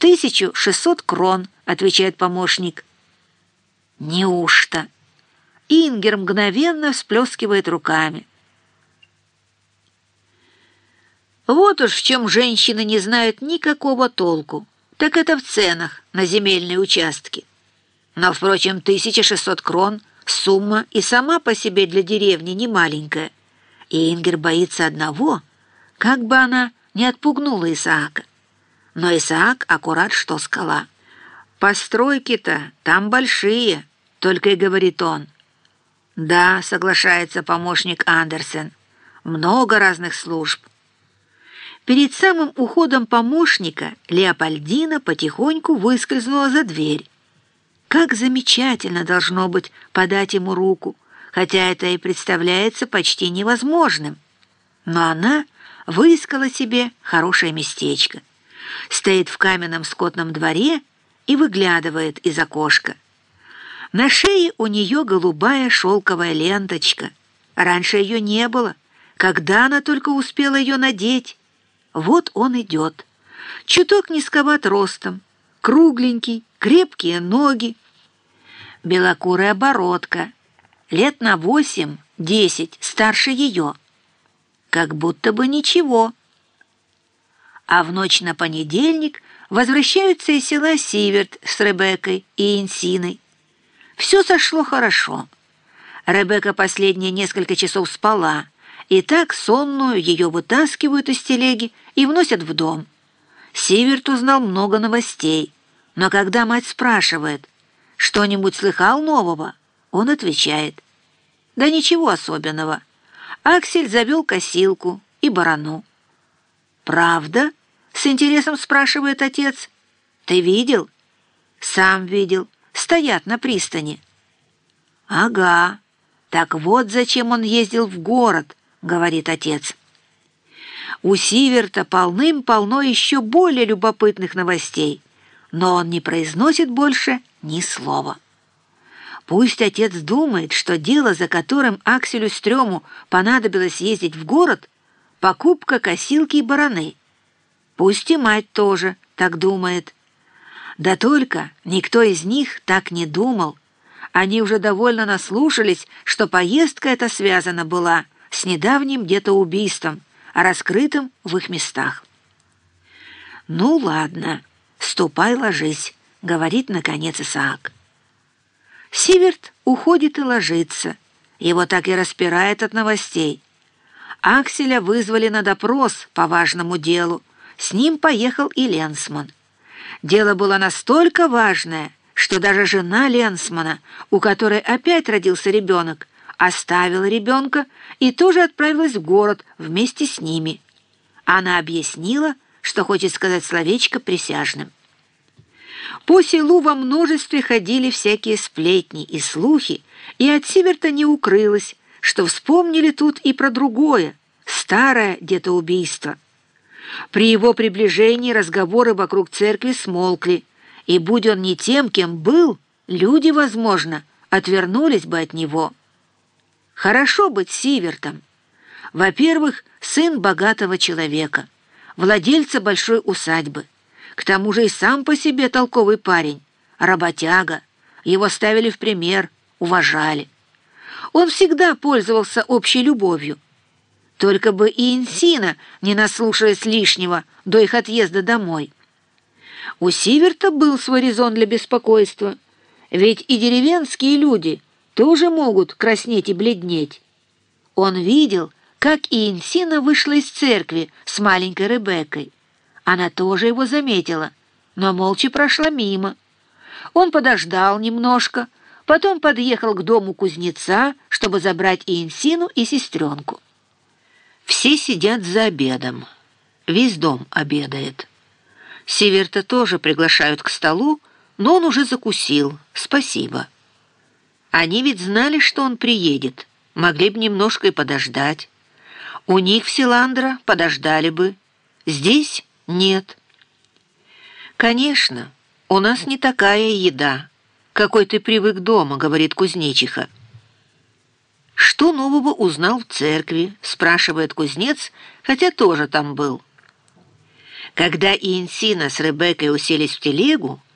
тысячу шестьсот крон», — отвечает помощник. «Неужто?» Ингер мгновенно всплескивает руками. Вот уж в чем женщины не знают никакого толку, так это в ценах на земельные участки. Но, впрочем, 1600 крон — сумма и сама по себе для деревни не маленькая. И Ингер боится одного, как бы она не отпугнула Исаака. Но Исаак аккурат что скала. «Постройки-то там большие», — только и говорит он. «Да», — соглашается помощник Андерсен, — «много разных служб». Перед самым уходом помощника Леопольдина потихоньку выскользнула за дверь. Как замечательно должно быть подать ему руку, хотя это и представляется почти невозможным. Но она выискала себе хорошее местечко. Стоит в каменном скотном дворе и выглядывает из окошка. На шее у нее голубая шелковая ленточка. Раньше ее не было. Когда она только успела ее надеть? Вот он идет. Чуток низковат ростом, кругленький, крепкие ноги. Белокурая бородка, лет на восемь-десять, старше ее. Как будто бы ничего. А в ночь на понедельник возвращаются из села Сиверт с Ребеккой и Инсиной. Все сошло хорошо. Ребекка последние несколько часов спала, и так сонную ее вытаскивают из телеги и вносят в дом. Сиверт узнал много новостей, но когда мать спрашивает, что-нибудь слыхал нового, он отвечает, да ничего особенного. Аксель завел косилку и барану. «Правда?» — с интересом спрашивает отец. «Ты видел?» «Сам видел. Стоят на пристани». «Ага. Так вот зачем он ездил в город». — говорит отец. У Сиверта полным-полно еще более любопытных новостей, но он не произносит больше ни слова. Пусть отец думает, что дело, за которым Акселю Стрёму понадобилось ездить в город, покупка косилки и бараны. Пусть и мать тоже так думает. Да только никто из них так не думал. Они уже довольно наслушались, что поездка эта связана была — с недавним где-то убийством, раскрытым в их местах. «Ну ладно, ступай ложись», — говорит, наконец, Исаак. Сиверт уходит и ложится. Его так и распирает от новостей. Акселя вызвали на допрос по важному делу. С ним поехал и Ленсман. Дело было настолько важное, что даже жена Ленсмана, у которой опять родился ребенок, оставила ребенка и тоже отправилась в город вместе с ними. Она объяснила, что хочет сказать словечко присяжным. По селу во множестве ходили всякие сплетни и слухи, и от Сиверта не укрылось, что вспомнили тут и про другое, старое где-то убийство. При его приближении разговоры вокруг церкви смолкли, и будь он не тем, кем был, люди, возможно, отвернулись бы от него. Хорошо быть Сивертом. Во-первых, сын богатого человека, владельца большой усадьбы. К тому же и сам по себе толковый парень, работяга. Его ставили в пример, уважали. Он всегда пользовался общей любовью. Только бы и Инсина не наслушалась лишнего до их отъезда домой. У Сиверта был свой резон для беспокойства, ведь и деревенские люди – тоже могут краснеть и бледнеть. Он видел, как и Инсина вышла из церкви с маленькой Ребеккой. Она тоже его заметила, но молча прошла мимо. Он подождал немножко, потом подъехал к дому кузнеца, чтобы забрать и Инсину, и сестренку. Все сидят за обедом. Весь дом обедает. Северта тоже приглашают к столу, но он уже закусил. Спасибо. Они ведь знали, что он приедет, могли бы немножко и подождать. У них в Силандро подождали бы, здесь нет. Конечно, у нас не такая еда, какой ты привык дома, говорит кузнечиха. Что нового узнал в церкви, спрашивает кузнец, хотя тоже там был. Когда Иенсина с Ребеккой уселись в телегу,